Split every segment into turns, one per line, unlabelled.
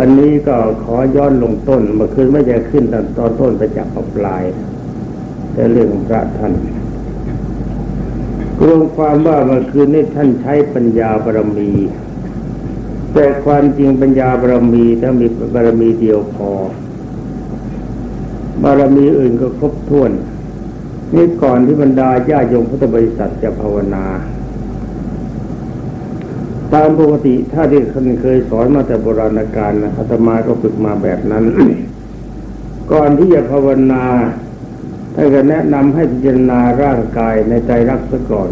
วันนี้ก็ขอย้อนลงต้นเมื่อคืนไม่จะขึ้นตอนตอนต้นไปจับปลาย แต่เรื่องพระท่านรวมความว่าเมื่อคืนนี้ท่านใช้ปัญญาบารมี แต่ความจริงปัญญาบารมีถ้ามีบารมีเดียวพอบารมีอื่นก็ครบถ้วนนี่ก่อนที่บรรดาญาโยมพุทธบริษัทจะภาวนา ตามปกติถ้าที่คนเคยสอนมาแต่โบราณกาลนะอาตมาก็ฝึกมาแบบนั้น ก่อนที่จะภาวนาท่านก็แนะนำให้พิจารณาร่างกายในใจรักซะก่อน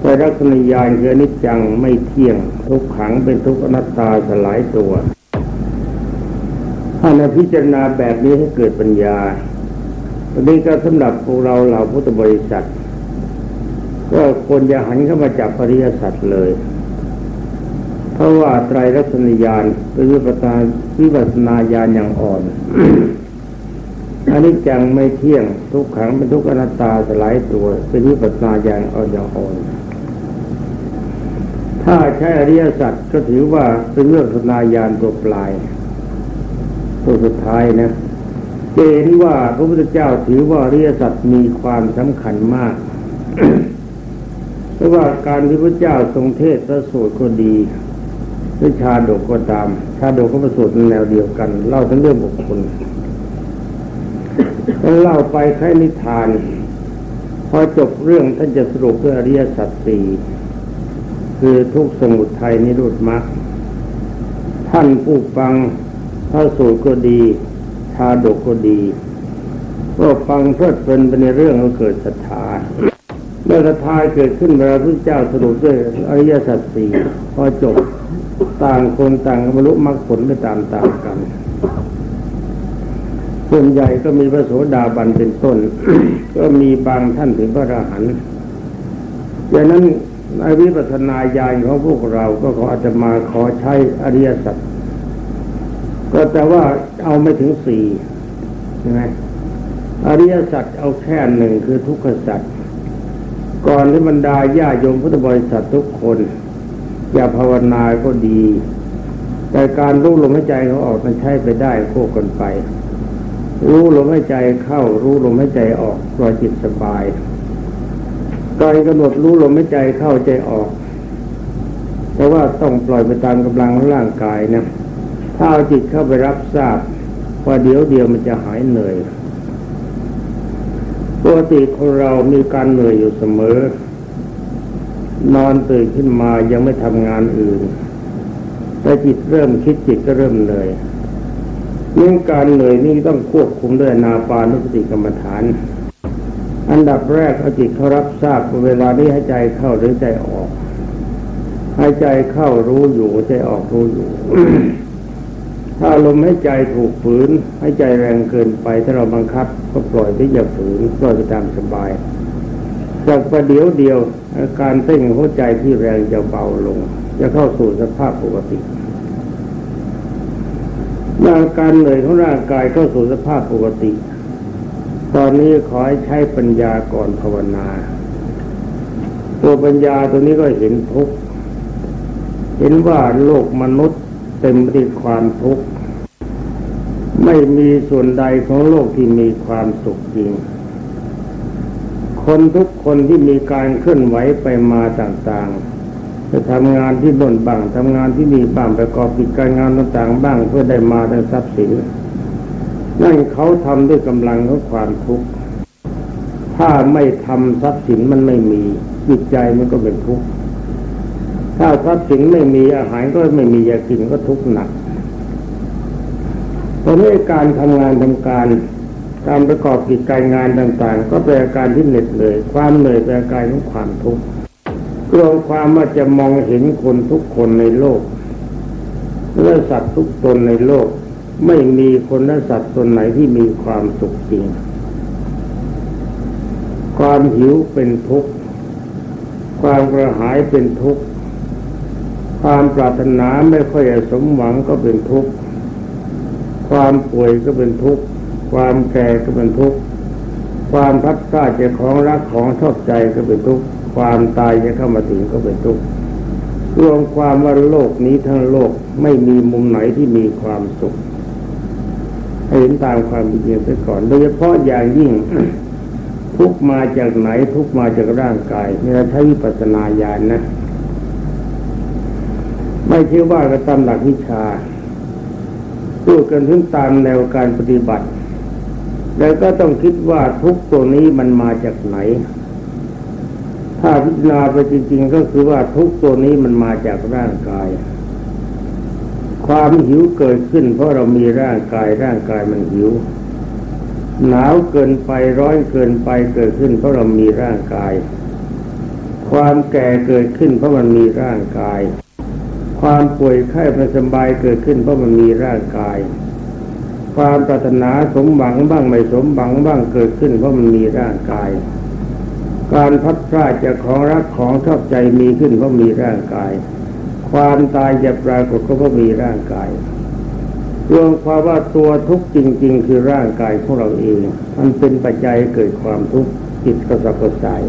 ใจรักษนิยานคือนิจจังไม่เที่ยง ทุกขังเป็นทุกอนัตตาสลายตัวถ้าในพิจารณาแบบนี้ให้เกิดปัญญาวันนี้ก็สำหรับพวกเราเหล่าพุทธบริษัท ก็ควรจะหันเข้ามาจับปริยสัตว์เลย เพราะว่าไตรรัศนิยานเป็นวิปัสนาวิปัสนาญาณอย่างอ่อนอันนี้จังไม่เที่ยงทุกขังเป็นทุกอนัตตาสลายตัว เป็นวิปัสนาญาณอ่อนอย่างอ่อนถ้าใช้อริยสัจก็ถือว่าเป็นเรื่องสนาญาณตัวปลาย ตัวสุดท้ายนะเห็นว่าพระพุทธเจ้าถือว่าอริยสัจมีความสำคัญมาก เพราะว่าการที่พระเจ้าทรงเทศพระสูตรก็ดีหรือชาดกก็ตาม ชาดกก็ประสูตรแนวเดียวกัน เล่าทั้งเรื่องบุคคลแล้วเล่าไปแค่นิทาน พอจบเรื่องท่านจะสรุปด้วยอริยสัจสี่คือทุกสมุทัยนิโรธมรรคท่านผู้ฟังพระสูตรก็ดี ชาดกก็ดีก็ฟังเพลิดเพลินไปในเรื่องก็เกิดศรัทธา ศรัทธาเกิดขึ้นเวลาพระเจ้าสรุปด้วยอริยสัจสี่พอจบต่างคนต่างบรรลุมรรคผลไปตามๆกัน ส่วนใหญ่ก็มีพระโสดาบันเป็นต้น ก็มีบางท่านถึงพระอรหันต์ดังนั้นในวิปัสสนาญาณของพวกเราก็ขออาจจะมาขอใช้อริยสัจก็แต่ว่าเอาไม่ถึงสี่ใช่ไหมอริยสัจเอาแค่หนึ่งคือทุกขสัจ ก่อนที่บรรดาญาโยมพุทธบริษัททุกคนอย่าภาวนาก็ดี แต่การรู้ลมหายใจเขาออกมันใช้ไปได้โคกันไป รู้ลมหายใจเข้า รู้ลมหายใจออกปล่อยจิตสบายการกำหนดรู้ลมหายใจเข้าใจออก แต่ว่าต้องปล่อยไปตามกำลังของร่างกายนะถ้าเอาจิตเข้าไปรับทราบว่าเดี๋ยวเดียวมันจะหายเหนื่อย ปกติคนเรามีการเหนื่อยอยู่เสมอ นอนตื่นขึ้นมายังไม่ทำงานอื่นแต่จิตเริ่มคิดจิตก็เริ่มเหนื่อยเรื่องการเหนื่อยนี่ต้องควบคุมด้วยนาปานุสติกรรมฐาน อันดับแรกเอาจิตเขารับทราบเวลานี้ให้ใจเข้าหรือใจออกให้ใจเข้ารู้อยู่ใจออกรู้อยู่ ถ้าลมให้ใจถูกฝืน ให้ใจแรงเกินไป ถ้าเราบังคับ ก็ปล่อยที่จะฝืนปล่อยไปตามสบายจากประเดี๋ยวเดียวอาการเต้นหัวใจที่แรงจะเบาลง จะเข้าสู่สภาพปกติร่างการเหนื่อยของร่างกายเข้าสู่สภาพปกติ ตอนนี้ขอให้ใช้ปัญญาก่อนภาวนา ตัวปัญญาตัวนี้ก็เห็นทุกเห็นว่าโลกมนุษย์ เต็มไปด้วยความทุกข์ไม่มีส่วนใดของโลกที่มีความสุขจริง คนทุกคนที่มีการเคลื่อนไหวไปมาต่างๆ จะทำงานที่บนบ้างทำงานที่มีบ้างประกอบกิจการงานต่างๆ บ้างเพื่อได้มาได้ทรัพย์สินนั่นเขาทำด้วยกำลังของความทุกข์ถ้าไม่ทำทรัพย์สินมันไม่มีจิตใจมันก็เป็นทุกข์ ถ้าทรัพย์สินไม่มีอาหารก็ไม่มียากินก็ทุกข์หนักเพราะนี้การทำงานทำการการประกอบกิจการงานต่างๆ ก็เป็นอาการที่เหน็ดเหนื่อยความเหนื่อยเป็นอาการของความทุกข์กลัวความว่าจะมองเห็นคนทุกคนในโลกและสัตว์ทุกตนในโลก ไม่มีคนและสัตว์ตนไหนที่มีความสุขจริง ความหิวเป็นทุกข์ความกระหายเป็นทุกข์ ความปรารถนาไม่ค่อยสมหวังก็เป็นทุกข์ ความป่วยก็เป็นทุกข์ ความแก่ก็เป็นทุกข์ ความพัดพลาดจากของรักของชอบใจก็เป็นทุกข์ ความตายจะเข้ามาถึงก็เป็นทุกข์ รวมความว่าโลกนี้ทั้งโลกไม่มีมุมไหนที่มีความสุขให้เห็นตามความเป็นจริงไปก่อน โดยเฉพาะอย่างยิ่งทุกมาจากไหนทุกมาจากร่างกายนี่เราใช้วิปัสสนาญาณนนะ ไม่ใช่ว่ากันตามหลักวิชาพูดกันถึงตามแนวการปฏิบัติ แล้วก็ต้องคิดว่าทุกตัวนี้มันมาจากไหน ถ้าพิจารณาไปจริง ๆ ก็คือว่าทุกตัวนี้มันมาจากร่างกาย ความหิวเกิดขึ้น เพราะเรามีร่างกายร่างกายมันหิว หนาวเกินไปร้อนเกินไปเกิดขึ้น เพราะเรามีร่างกาย ความแก่เกิดขึ้นเพราะมันมีร่างกาย ความป่วยไข้ไม่สบายเกิดขึ้นเพราะมันมีร่างกาย ความปรารถนาสมหวังบ้างไม่สมหวังบ้างเกิดขึ้นเพราะมันมีร่างกาย การพัดพลาดจากของรักของชอบใจมีขึ้นเพราะมีร่างกาย ความตายจะปรากฏก็เพราะมีร่างกายรวมความว่าตัวทุกข์จริง ๆ คือร่างกายของเราเอง มันเป็นปัจจัยเกิดความทุกข์จิตกระสับกระส่าย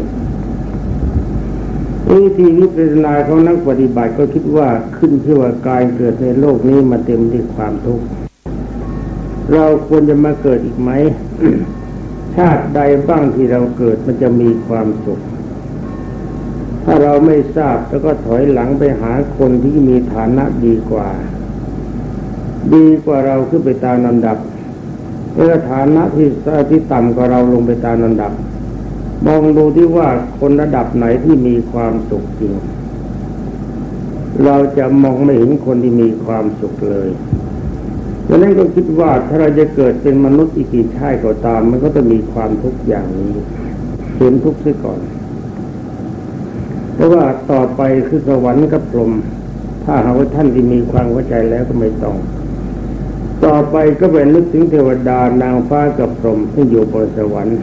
วิธีวิจารณาของนักปฏิบัติก็คิดว่าขึ้นชื่อว่ากายเกิดในโลกนี้มาเต็มด้วยความทุกข์เราควรจะมาเกิดอีกไหมชาติใดบ้างที่เราเกิดมันจะมีความสุข ถ้าเราไม่ทราบแล้วก็ถอยหลังไปหาคนที่มีฐานะดีกว่า ดีกว่าเราขึ้นไปตามลำดับเมื่อฐานะที่ที่ต่ำกว่าเราลงไปตามลำดับ มองดูที่ว่าคนระดับไหนที่มีความสุขจริง เราจะมองไม่เห็นคนที่มีความสุขเลยดังนั้นก็คิดว่าถ้าเราจะเกิดเป็นมนุษย์อีกกี่ชาติก็ตาม มันก็จะมีความทุกข์อย่างนี้เห็นทุกข์ซะก่อน เพราะว่าต่อไปคือสวรรค์กับพรหมถ้าหากว่าท่านที่มีความเข้าใจแล้วก็ไม่ต้อง ต่อไปก็เป็นนึกถึงเทวดานางฟ้ากับพรหมที่อยู่บนสวรรค์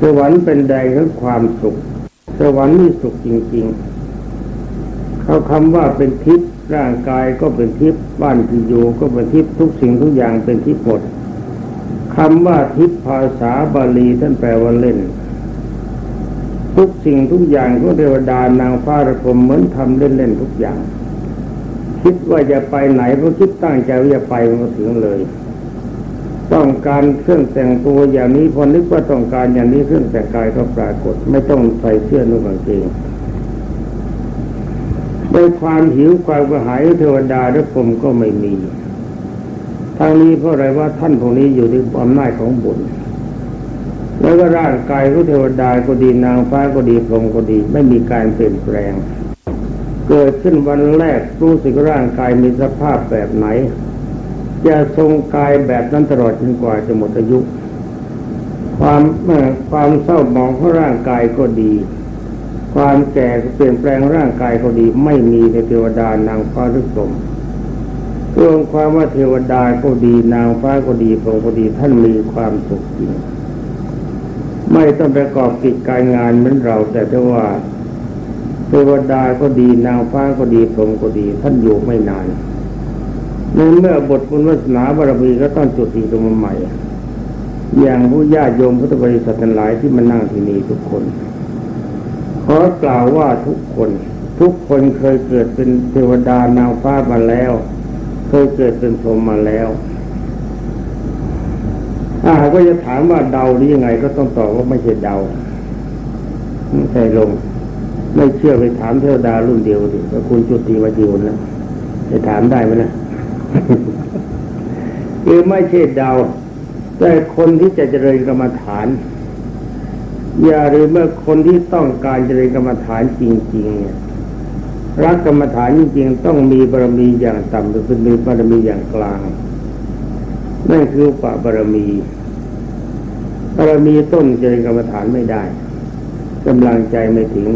สวรรค์เป็นแดงของความสุข สวรรค์นี่สุขจริง ๆ เขาคำว่าเป็นทิพย์ร่างกายก็เป็นทิพย์บ้านที่อยู่ก็เป็นทิพย์ทุกสิ่งทุกอย่างเป็นทิพย์หมดคำว่าทิพย์ภาษาบาลีท่านแปลว่าเล่น ทุกสิ่งทุกอย่างก็เทวดานางฟ้าระพรมเหมือนทำเล่นๆทุกอย่าง คิดว่าจะไปไหนก็คิดตั้งใจว่าจะไปมันก็ถึงเลย ต้องการเครื่องแต่งตัวอย่างนี้พอนึกว่าต้องการอย่างนี้เครื่องแต่งกายก็ปรากฏ ไม่ต้องใส่เสื้อนุ่งกางเกงในความหิวความกระหายเทวดาและผมก็ไม่มีทางนี้เพราะอะไรว่าท่านพวกนี้อยู่ในอำนาจของบุญแล้วก็ร่างกายของเทวดาก็ดีนางฟ้าก็ดีพรมก็ดี ไม่มีการเปลี่ยนแปลง เกิดขึ้นวันแรกรู้สึกร่างกายมีสภาพแบบไหน จะทรงกายแบบนั้นตลอดจนกว่าจะหมดอายุ ความความเศร้าหมองของร่างกายก็ดี ความแก่เปลี่ยนแปลงร่างกายก็ดี ไม่มีในเทวดานางฟ้าทุกสมรวมความว่าเทวดาก็ดีนางฟ้าก็ดีพระก็ดีท่านมีความสุขจริงไม่ต้องประกอบกิจการงานเหมือนเรา แต่ถ้าว่าเทวดาก็ดีนางฟ้าก็ดีพรหมก็ดี ท่านอยู่ไม่นาน ในเมื่อบทบุญวาสนาบารมีก็ต้องจุดอีกตรงใหม่ อย่างผู้ญาติโยมพุทธบริษัททั้งหลายที่มานั่งที่นี่ทุกคน ขอกล่าวว่าทุกคน ทุกคนเคยเกิดเป็นเทวดานางฟ้ามาแล้ว เคยเกิดเป็นพรหมมาแล้วถ้าหากว่าจะถามว่าเดาหรือยังไงก็ต้องตอบว่าไม่ใช่เดาใช่ลง ไม่เชื่อไปถามเทวดารุ่นเดียวดิว่าคุณจุติมาจีวนแล้วจะถามได้ไหมนะ คือไม่ใช่เดา แต่คนที่จะเจริญกรรมฐาน อย่าลืมเมื่อคนที่ต้องการเจริญกรรมฐานจริงๆเนี่ยรักกรรมฐานจริงๆต้องมีบารมีอย่างต่ำหรือเป็นมีบารมีอย่างกลาง นั่นคือปะบารมีบารมีต้นเจริญกรรมฐานไม่ได้กำลังใจไม่ถึง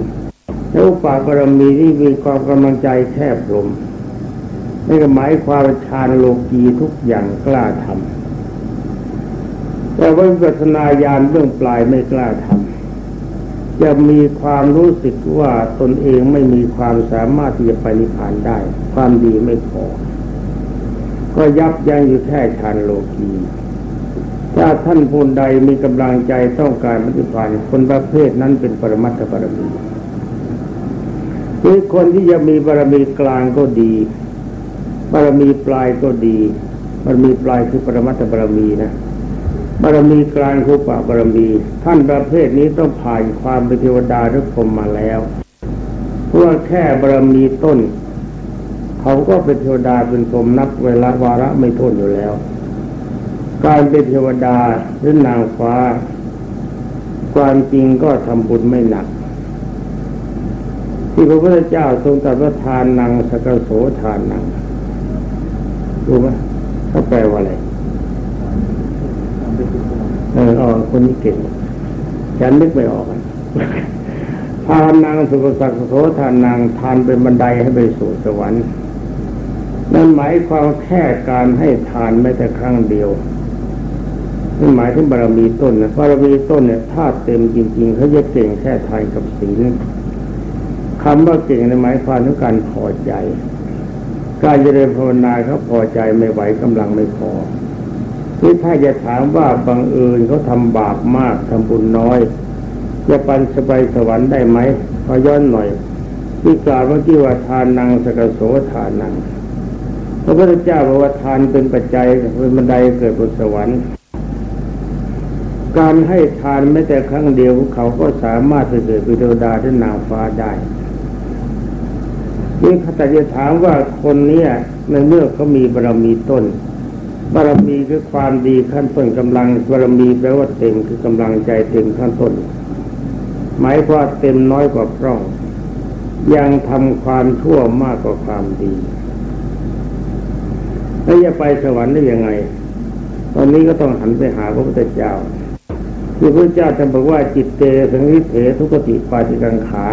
แล้วปะบารมีที่มีความกำลังใจแคบลม นี่ก็หมายความฌานโลกีทุกอย่างกล้าทำแต่ว่าปัสนาญาณเบื้องปลายไม่กล้าทำจะมีความรู้สึกว่าตนเองไม่มีความสามารถที่จะไปนิพพานได้ ความดีไม่พอ ก็ยับยั้งอยู่แค่ฌานโลกีถ้าท่านผู้ใดมีกำลังใจต้องการปฏิพันธ์คนประเภทนั้นเป็นปรมัตถบารมีคือคนที่จะมีบารมีกลางก็ดี บารมีปลายก็ดีบารมีปลายคือปรมัตถบารมีนะบารมีกลางคือปะบารมี ท่านประเภทนี้ต้องผ่านความเป็นเทวดาหรือพรมมาแล้วเพราะว่าแค่บารมีต้น เขาก็เป็นเทวดาเป็นพรมนับเวลาวาระไม่ทนอยู่แล้ว การเป็นเทวดาหรือนางฟ้า ความจริงก็ทำบุญไม่หนัก ที่พระพุทธเจ้าทรงตรัสว่าทานนังสกโสทานนัง รู้ไหมเขาแปลว่าอะไรเอออ๋อคนนี้เก่งฉันนึกไม่ออกอะทานนางสุภสักโสทานนางทานเป็นบันไดให้ไปสู่สวรรค์นั่นหมายความแค่การให้ทานไม่แต่ครั้งเดียวนั่นหมายถึงบารมีต้นนะบารมีต้นเนี่ยถ้าเต็มจริงๆเขาจะเก่งแค่ทานกับศีลคำว่าเก่งในหมายความถึงการพอใจ การเจริญภาวนาเขาพอใจไม่ไหวกำลังไม่พอที่ถ้าจะถามว่าบังเอิญเขาทำบาปมากทำบุญน้อย จะปันสบายสวรรค์ได้ไหมขอย้อนหน่อยที่กล่าวเมื่อกี้ว่าทานนางสกโสทานนางพระพุทธเจ้าบอกว่าทานเป็นปัจจัยเป็นบันไดเกิดบนสวรรค์ การให้ทานแม้แต่ครั้งเดียวเขาก็สามารถไปเกิดเป็นเทวดาที่นางฟ้าได้ นี่ข้าแต่จะถามว่าคนเนี้ยในเมื่อเขามีบารมีต้นบารมีคือความดีขั้นต้นกำลังบารมีแปลว่าเต็มคือกำลังใจเต็มขั้นต้น หมายควาเต็มน้อยกว่าพร่อง ยังทำความชั่วมากกว่าความดีแล้วจะไปสวรรค์ได้ยังไง ตอนนี้ก็ต้องหันไปหาพระพุทธเจ้าที่พระเจ้าท่านบอกว่าจิตเตสังวิเถทุกติปาติกังขา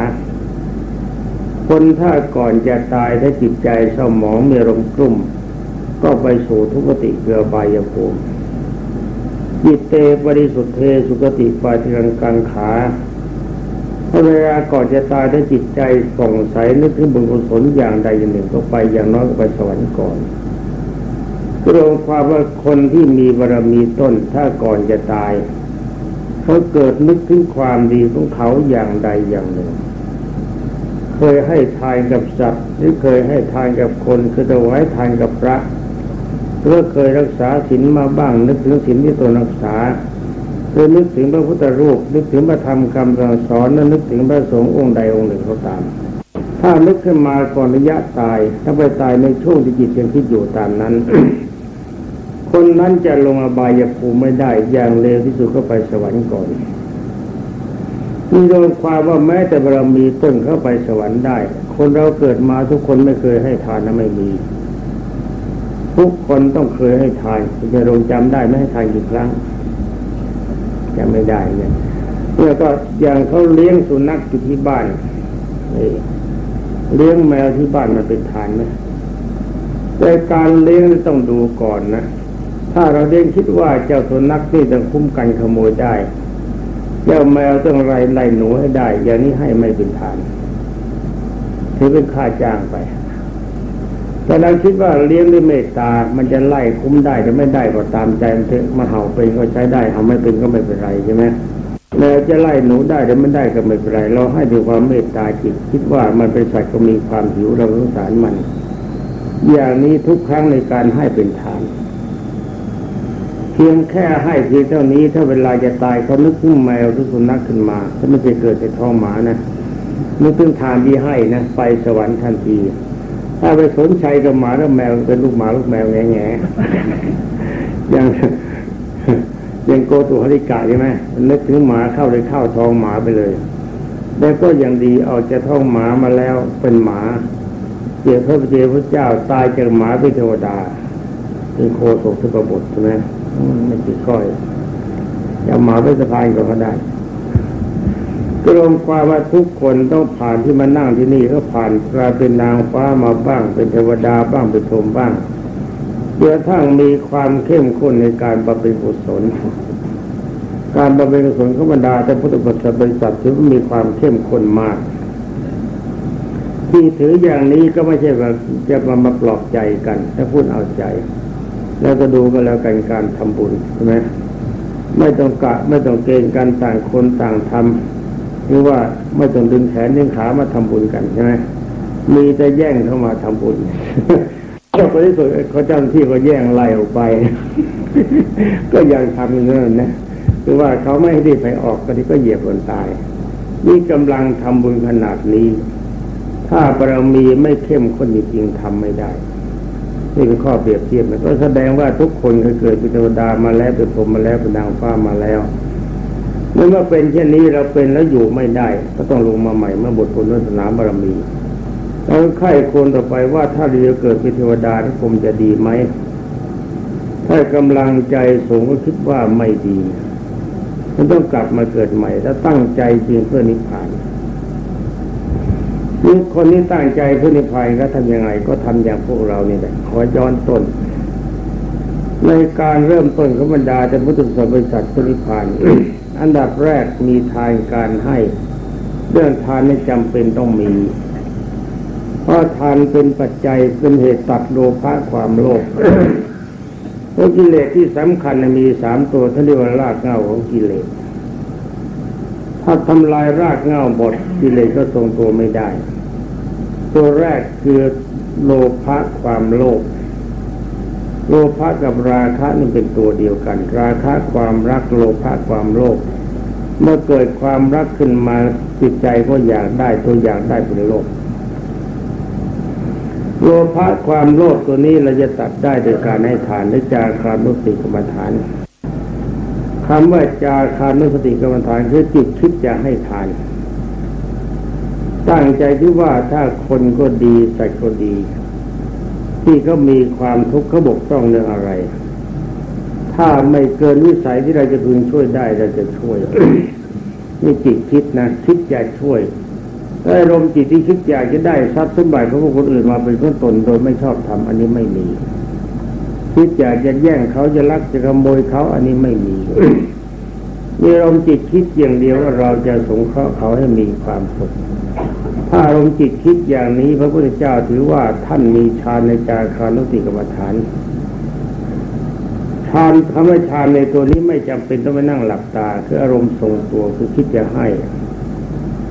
คนถ้าก่อนจะตายถ้าจิตใจเศร้าหมองมีอารมณ์กลุ่ม ก็ไปสู่ทุกติเกือบายภูมิจิตเตบริสุทธิเทสุกติปาติกังกังขาถ้าเวลาก่อนจะตายถ้าจิตใจส่องใสนึกถึงบุญกุศลอย่างใดอย่างหนึ่งก็ไปอย่างน้อยก็ไปสวรรค์ก่อนรวมความว่าคนที่มีบารมีต้นถ้าก่อนจะตายเขาเกิดนึกถึงความดีของเขาอย่างใดอย่างหนึ่ง เคยให้ทานกับสัตว์ หรือเคยให้ทานกับคนคือถวายทานกับพระหรือเคยรักษาศีลมาบ้าง นึกถึงศีลที่ตนรักษาเคยนึกถึงพระพุทธรูป นึกถึงพระธรรมคำสั่งสอนและนึกถึงพระสงฆ์องค์ใดองค์หนึ่งเขาตาม ถ้านึกขึ้นมาก่อนระยะตาย ถ้าไปตายในช่วงที่จิตยังคิดอยู่ตามนั้น คนนั้นจะลงอบายภูมิไม่ได้อย่างเร็วที่สุดก็ไปสวรรค์ก่อน มีโดยความว่าแม้แต่บารมีต้นเข้าไปสวรรค์ได้ คนเราเกิดมาทุกคนไม่เคยให้ทานนะไม่มี ทุกคนต้องเคยให้ทานจะลงจำได้ไม่ให้ทานกี่ครั้งจำไม่ได้เนี่ยแล้วก็อย่างเขาเลี้ยงสุนัขอยู่ที่บ้านเลี้ยงแมวที่บ้านมันเป็นทานไหมแต่การเลี้ยงต้องดูก่อนนะ ถ้าเราเลี้ยงคิดว่าเจ้าสุนัขนี่ต้องคุ้มกันขโมยได้ เจ้าแมวต้องไล่ไล่หนูให้ได้ อย่างนี้ให้ไม่เป็นทานถือเป็นค่าจ้างไป แต่เราคิดว่าเลี้ยงด้วยเมตตา มันจะไล่คุ้มได้แต่ไม่ได้ก็ตามใจมันเถอะมาเห่าเป็นก็ใช้ได้เห่าไม่เป็นก็ไม่เป็นไรใช่ไหมแมวจะไล่หนูได้แต่ไม่ได้ก็ไม่เป็นไร เราให้ด้วยความเมตตาจิต คิดว่ามันเป็นสัตว์ก็มีความหิวเราสงสารมัน อย่างนี้ทุกครั้งในการให้เป็นทาน พียงแค่ให้เพียงเท่านี้ ถ้าเวลาจะตายเขานึกถึงแมวหรือสุนัขขึ้นมาถ้าไม่จะเกิดในท้องหมานะนึกถึงทานที่ให้นะไปสวรรค์ทันที ถ้าไปสนใจกับหมาแล้วแมวเป็นลูกหมาลูกแมวแง่แง่ยังยังโกตุหริกะใช่ไหมนึกถึงหมาเข้าเลยเข้าท้องหมาไปเลยแล้วก็ยังดีเอาจะท้องหมามาแล้วเป็นหมาเจ้าพระเจ้าพระเจ้าตายจากหมาเป็นเทวดาเป็นโคศกทุกบทใช่ไหม ไม่ติดก้อยจะหมาไปสะพานก็ได้กรวมความว่าทุกคนต้องผ่านที่มานั่งที่นี่ก็ผ่านกลายเป็นนางฟ้ามาบ้าง เป็นเทวดาบ้างเป็นพรหมบ้างเพื่อทั้งมีความเข้มข้นในการบำเพ็ญกุศลการบำเพ็ญกุศลขบรรดาแต่พุทธบริบริษัทถือว่ามีความเข้มข้นมาก ที่ถืออย่างนี้ก็ไม่ใช่ว่าจะมามาปลอบใจกันถ้าพูดเอาใจ แล้วก็ดูกันแล้วกันการทำบุญใช่ไหมไม่ต้องกะไม่ต้องเกณฑ์กันต่างคนต่างทำหรือว่าไม่ต้องดึงแขนดึงขามาทำบุญกันใช่ไหมมีแต่แย่งเข้ามาทำบุญก็ที่สุดเขาเจ้าหน้าที่ก็แย่งไล่ออกไป ก็ยังทำอย่างนั้นนะคือว่าเขาไม่ให้ดีไปออกก็ที่ก็เหยียบคนตาย นี่กำลังทำบุญขนาดนี้ ถ้าบารมีไม่เข้มข้นจริงๆทำไม่ได้ นี่เป็นข้อเปรียบเทียบนะก็แสดงว่าทุกคนเคยเกิดเป็นเทวดามาแล้วเป็นพรหมมาแล้วเป็นนางฟ้ามาแล้วเมื่อเป็นเช่นนี้เราเป็นแล้วอยู่ไม่ได้ ก็ต้องลงมาใหม่เมื่อบทผลวาสนาบารมีเราไข้ควรต่อไปว่าถ้าเราจะเกิดเป็นเทวดาที่ผมจะดีไหมถ้ากำลังใจสูงก็คิดว่าไม่ดีมันต้องกลับมาเกิดใหม่ ถ้าตั้งใจจริงเพื่อนิพพาน นี่คนนี้ตั้งใจพื่อนิพพานก็ทำยังไง ก็ทำอย่างพวกเรานี่แหละขอย้อนต้น ในการเริ่มต้นของบรรดาจะพุทธศาสนิสัตว์พุทธิพานอันดับแรกมีทานการให้เรื่องทานไม่จำเป็นต้องมี เพราะทานเป็นปัจจัยเป็นเหตุตัดโลภะความโลภเพราะกิเลสที่สำคัญมีสามตัวท่านเรียกว่ารากเหง้าของกิเลส ถ้าทำลายรากเหง้าหมดกิเลสก็ทรงตัวไม่ได้ ตัวแรกคือโลภะความโลภโลภะกับราคะนี่เป็นตัวเดียวกัน ราคะความรักโลภะความโลภเมื่อเกิดความรักขึ้นมาจิตใจก็อยากได้ตัวอยากได้เป็นโลภโลภะความโลภตัวนี้เราจะตัดได้โดยการให้ทานและจาคานุสติกรรมฐาน คำว่าจาคานุสติกรรมฐานคือจิตคิดจะให้ทาน ตั้งใจที่ว่าถ้าคนก็ดีสัตว์ก็ดี ที่เขามีความทุกข์เขาบกพร่องเรื่องอะไร ถ้าไม่เกินวิสัยที่เราจะพึงช่วยได้เราจะช่วยนี่จิตคิดนะคิดอยากช่วยถ้าอารมณ์จิตที่คิดอยากจะได้ทรัพย์สมบัติของคนอื่นมาเป็นต้นตนโดยไม่ชอบทำอันนี้ไม่มี คิดอยากจะแย่งเขาจะลักจะขโมยเขาอันนี้ไม่มีมีอารมณ์จิตคิดอย่างเดียวว่าเราจะสงเคราะห์เขาให้มีความสุขถ้าอารมณ์จิตคิดอย่างนี้ พระพุทธเจ้าถือว่าท่านมีฌานในจาคานุสติกรรมฐานฌานคำว่าฌานในตัวนี้ไม่จำเป็นต้องไปนั่งหลับตา คืออารมณ์ทรงตัวคือคิดจะให้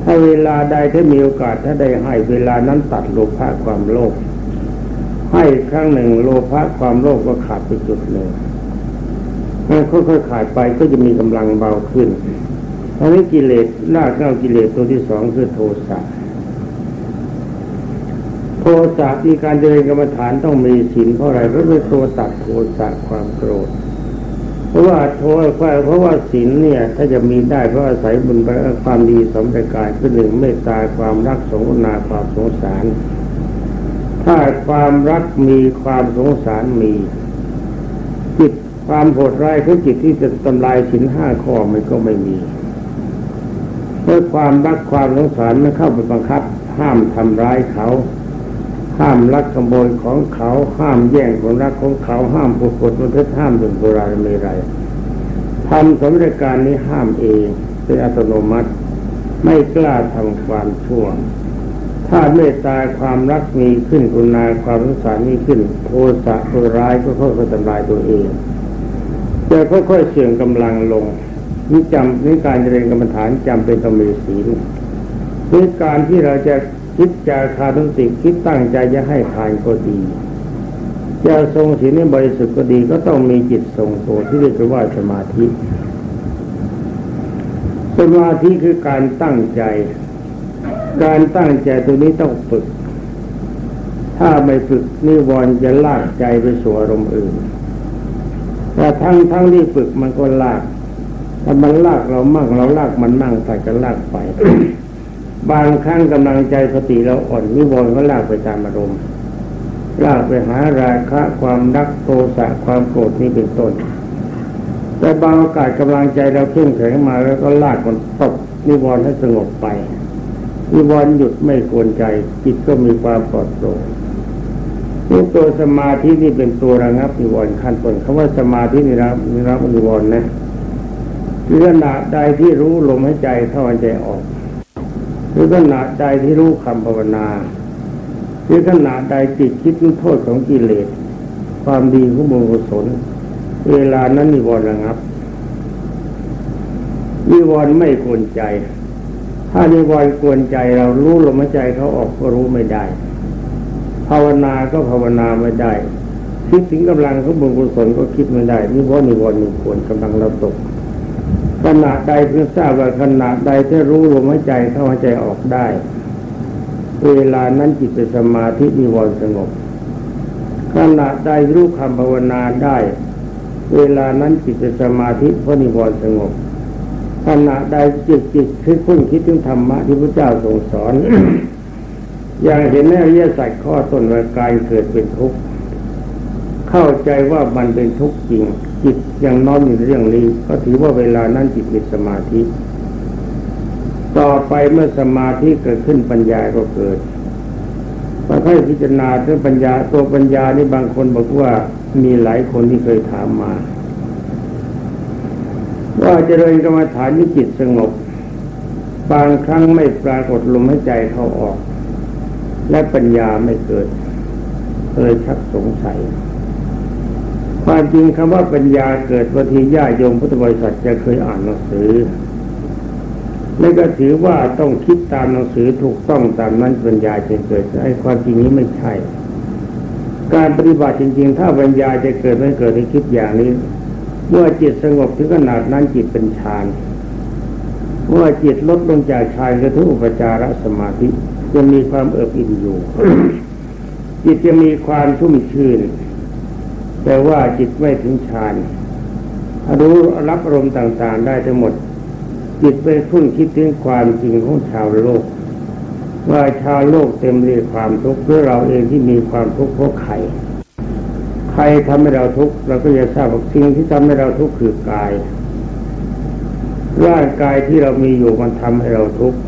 ถ้าเวลาใดถ้ามีโอกาสถ้าได้ให้เวลานั้นตัดโลภะความโลภ ให้ครั้งหนึ่งโลภะความโลภก็ขาดไปจุดหนึ่งมันค่อยๆขาดไปก็จะมีกำลังเบาขึ้นตอนนี้กิเลสลากเง่ากิเลสตัวที่สองคือโทสะโทสะที่การเดินกรรมฐานต้องมีศีลเพราะอะไรเพราะเป็นตัวตัดโทสะความโกรธ เพราะว่าโทษเพราะว่าศีลเนี่ย ถ้าจะมีได้เพราะอาศัยบุญความดีสมประการคือหนึ่งเมตตาความรักสงนาความสงสาร ถ้าความรักมีความสงสารมี จิตความโหดร้ายของจิตที่จะทำลายศีลห้าข้อมันก็ไม่มีเมื่อความรักความสงสารมันเข้าไปบังคับ ห้ามทำร้ายเขา ห้ามลักขโมยของเขา ห้ามแย่งของรักของเขา ห้ามผู้กดมันเทห้ามดื่มโบราณไม่ไรทำสมรการนี้ห้ามเองเป็นอัตโนมัติ ไม่กล้าทำความชั่ว ถ้าเมตตาความรักมีขึ้นคุณาความสงสารมีขึ้น โทสะตัวร้ายก็ค่อยๆทำลายตัวเองจะค่อยๆเสื่อมกำลังลงนี่จำนี่การเจริญกรรมฐานจำเป็นต้องมีศีลนี่การที่เราจะคิดจาคาทุสิคิดตั้งใจจะให้ทานก็ดีจะทรงศีลในบริสุทธิ์ก็ดีก็ต้องมีจิตทรงตัวที่เรียกว่าสมาธิสมาธิคือการตั้งใจ การตั้งใจตัวนี้ต้องฝึก ถ้าไม่ฝึกนิวรณ์จะลากใจไปสู่อารมณ์อื่น แต่ทั้งทั้งที่ฝึกมันก็ลากถ้ามันลากเรามั่งเราลากมันนั่งไปก็ลากไป บางครั้งกำลังใจสติเราอ่อนนิวรณ์ก็ลากไปตามอารมณ์ลากไปหาราคะความรักโทสะความโกรธนี่เป็นต้น แต่บางโอกาสกำลังใจเราเข้มแข็งมาแล้วก็ลากมันตกนิวรณ์ให้สงบไป นิวรณ์หยุดไม่กวนใจ จิตก็มีความปลอดโปร่งนี่ตัวสมาธินี่เป็นตัวระงับนิวรณ์ขั้นต้นคำว่าสมาธินี่ระนิรับนิวรณ์นะคือขณะใดที่รู้ลมหายใจเข้าหายใจออกหรือขณะใดที่รู้คำภาวนาหรือขณะใดจิตคิดถึงโทษของกิเลส ความดีของบุญกุศลเวลานั้นนิวรณ์ระงับนิวรณ์ไม่กวนใจ ถ้านิวรณ์กวนใจเรารู้ลมหายใจเขาออกก็รู้ไม่ได้ ภาวนาก็ภาวนาไม่ได้ คิดถึงกำลังของบุญกุศลก็คิดไม่ได้นี่เพราะนิวรณ์นิควรกำลังเราตกขณะใดเพื่อทราบว่าขณะใดที่รู้ลมหายใจเข้าหายใจออกได้ เวลานั้นจิตเป็นสมาธินิวรณ์สงบขณะใดรู้คำภาวนาได้ เวลานั้นจิตเป็นสมาธิเพราะนิวรณ์สงบ ขณะใดจิตจิตคิดพุ่งคิดถึงธรรมะที่พระเจ้าทรงสอน อย่างเห็นในอริยสัจข้อต้นว่ากายเกิดเป็นทุกข์เข้าใจว่ามันเป็นทุกข์จริง จิตยังน้อมอยู่เรื่องนี้ ก็ถือว่าเวลานั้นจิตมีสมาธิ ต่อไปเมื่อสมาธิเกิดขึ้นปัญญาก็เกิดพอค่อยพิจารณาเรื่องปัญญาตัวปัญญานี่บางคนบอกว่ามีหลายคนที่เคยถามมา ว่าเจริญกรรมฐานวิจิตสงบบางครั้งไม่ปรากฏลมหายใจเข้าออก และปัญญาไม่เกิดเลยชักสงสัย ความจริงคำว่าปัญญาเกิดวันทีญาโยมพุทธบริษัทจะเคยอ่านหนังสือ และก็ถือว่าต้องคิดตามหนังสือถูกต้องตามนั้นปัญญาจะเกิดไอ้ความจริงนี้ไม่ใช่ การปฏิบัติจริง ๆ ถ้าปัญญาจะเกิดไม่เกิดในคิดอย่างนี้ เมื่อจิตสงบถึงขนาดนั้นจิตเป็นฌานเมื่อจิตลดลงจากฌานก็ถึงอุปจารสมาธิจะมีความเอิบอิ่มอยู่ จิตจะมีความชุ่มชื่น แต่ว่าจิตไม่ถึงฌานรู้รับอารมณ์ต่างๆ ได้ทั้งหมด จิตไปพุ่งคิดถึงความจริงของชาวโลก ว่าชาวโลกเต็มด้วยความทุกข์เพื่อเราเองที่มีความทุกข์เพราะใค รใครทำให้เราทุกข์เราก็จะทราบว่าสิ่งที่ทำให้เราทุกข์คือกาย ร่างกายที่เรามีอยู่มันทำให้เราทุกข์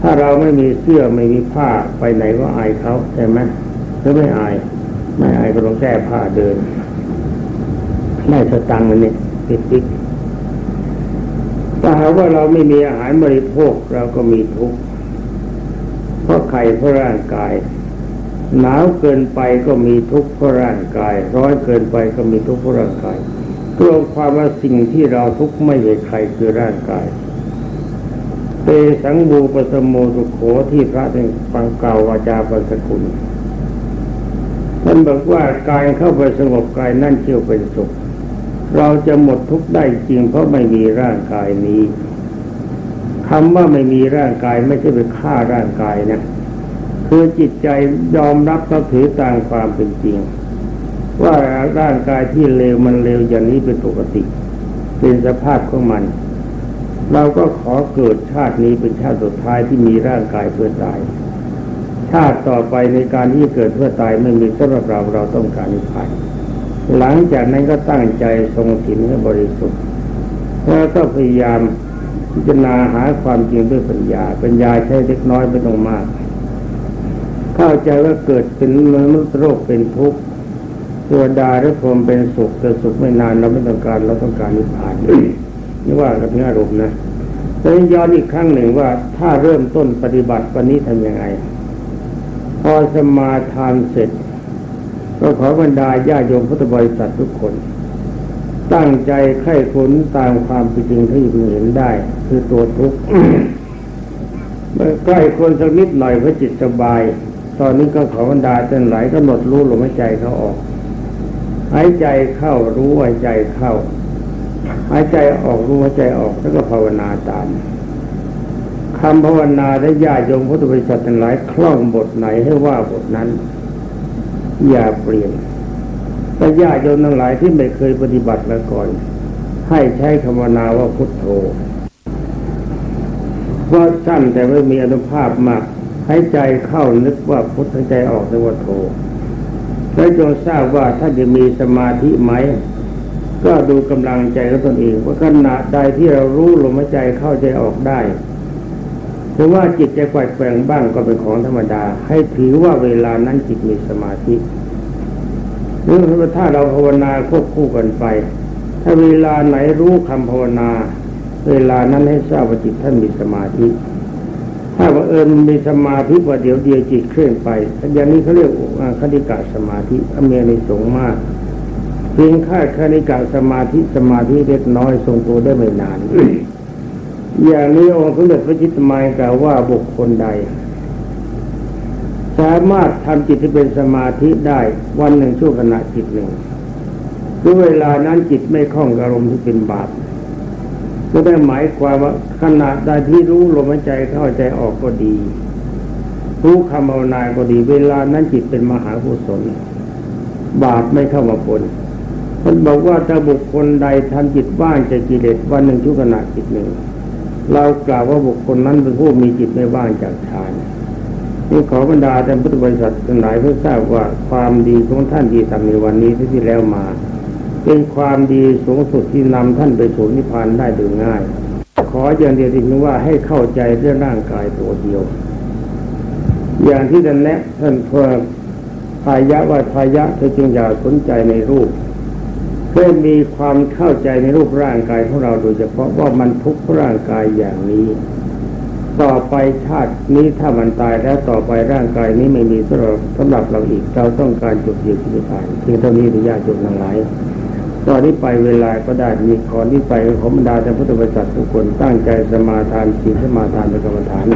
ถ้าเราไม่มีเสื้อไม่มีผ้าไปไหนก็อายเขาใช่ไหมหรือไม่อาย ไม่อายก็ต้องแก้ผ้าเดินไม่สตังค์มันนี่ติดติดถ้าหากว่าเราไม่มีอาหารบริโภคเราก็มีทุกข์เพราะไข่เพราะร่างกาย หนาวเกินไปก็มีทุกข์เพราะร่างกาย ร้อนเกินไปก็มีทุกข์เพราะร่างกายรวมความว่าสิ่งที่เราทุกข์ไม่ใช่ใครคือร่างกายเตสังบูปสมโมสุโขที่พระท่านฟังเก่าวาจาปัสกุลท่านบอกว่ากายเข้าไปสงบกายนั่นเชื่อเป็นสุข เราจะหมดทุกข์ได้จริงเพราะไม่มีร่างกายนี้คำว่าไม่มีร่างกายไม่ใช่ไปฆ่าร่างกายนะ คือจิตใจยอมรับนับถือตามความเป็นจริง ว่าร่างกายที่เลวมันเลวอย่างนี้เป็นปกติ เป็นสภาพของมัน เราก็ขอเกิดชาตินี้เป็นชาติสุดท้ายที่มีร่างกายเพื่อตาย ชาติต่อไปในการที่เกิดเพื่อตายไม่มีสำหรับเราเราต้องการนิพพานหลังจากนั้นก็ตั้งใจทรงถิ่นให้บริสุทธิ์แล้วก็พยายามพิจารณาหาความจริงด้วยปัญญา ปัญญาใช้เล็กน้อยไม่ต้องมาก เข้าใจว่าเกิดเป็นมนุษย์โรคเป็นทุกข์ตัวดาหรือพรมเป็นสุขแต่สุขไม่นานเราไม่ต้องการเราต้องการนิพพานนี่ว่ากับนี้อารมณ์นะแล้วย้อนอีกครั้งหนึ่งว่าถ้าเริ่มต้นปฏิบัติวันนี้ทำยังไง พอสมาทานเสร็จ ก็ขอบรรดาญาโยมพุทธบริษัททุกคน ตั้งใจไข้ผลตามความเป็นจริงที่พึงเห็นได้ คือตัวทุกข์เมื่อใกล้คนสักนิดหน่อยเพระจิตสบาย ตอนนี้ก็ขอบรรดาเต้นไหลก็หนดรู้ลมหายใจเขาออกหายใจเข้ารู้หายใจเข้าหายใจออกรู้หายใจออกแล้วก็ภาวนาตามคำภาวนาได้ญาโยมพุทธบริษัททั้งหลายคล่องบทไหนให้ว่าบทนั้น อย่าเปลี่ยนแต่ญาติโยมทั้งหลายที่ไม่เคยปฏิบัติมาก่อน ให้ใช้คำนาว่าพุทโธเพราะสั้นแต่ไม่มีอนุภาพมาก ให้ใจเข้านึกว่าพุทธใจออกนึกว่าโธและจงทราบว่าถ้าจะมีสมาธิไหม ก็ดูกำลังใจของตนเองว่าขณะใดที่เรารู้ลมหายใจเข้าใจออกได้รือว่าจิตจะกวัดแกงบ้างก็เป็นของธรรมดา ให้ถือว่าเวลานั้นจิตมีสมาธิหรือถ้าเราภาวนาควบคู่กันไป ถ้าเวลาไหนรู้คำภาวนา เวลานั้นให้ทราบว่าจิตท่านมีสมาธิ ถ้าว่าเอิญมีสมาธิว่าเดี๋ยวเดียวจิตเคลื่อนไปอย่างนี้เขาเรียกคณิกาสมาธิอเมริสงมากเพียงค่าคณิกาสมาธิสมาธิเล็กน้อยทรงตัวได้ไม่นาน อย่างนี้องค์สมเด็จพระจิตมายกล่าวว่าบุคคลใด สามารถทำจิตให้เป็นสมาธิได้วันหนึ่งชั่วขณะจิตหนึ่งด้วยเวลานั้นจิตไม่คล่องอารมณ์ที่เป็นบาป ก็ได้หมายความว่าขณะใดที่รู้ลมหายใจเข้าใจออกก็ดี รู้คำภาวนาก็ดี เวลานั้นจิตเป็นมหากุศลบาปไม่เข้ามาปนมันบอกว่าถ้าบุคคลใดทำจิตว่างจากกิเลสวันหนึ่งชั่วขณะจิตหนึ่ง เรากล่าวว่าบุคคลนั้นเป็นผู้มีจิตไม่ว่างจากฌานนี่ขอบรรดาท่านพุทธบริษัททั้งหลายเพื่อทราบว่าความดีของท่านที่ทำในวันนี้ที่ที่แล้วมา เป็นความดีสูงสุดที่นำท่านไปสู่นิพพานได้โดยง่าย ขออย่างเดียวที่นว่าให้เข้าใจเรื่องร่างกายตัวเดียว อย่างที่ท่านแนะท่านเพื่อพายะว่าพายะเธอจึงอย่าสนใจในรูปเพื่อมีความเข้าใจในรูปร่างกายของเราโดยเฉพาะว่ามันทุกข์ร่างกายอย่างนี้ ต่อไปชาตินี้ถ้ามันตายแล้วต่อไปร่างกายนี้ไม่มีสำหรับสำหรับเราอีกเราต้องการจุดเดียวที่นิพพานเพียงเท่านี้ที่ญาติโยมทั้งหลาย ตอนนี้ไปเวลาก็ได้มีขอที่ไปของบรรดาท่านพุทธบริษัททุกคนตั้งใจสมาทานศีลสมาทานเป็นกรรมฐาน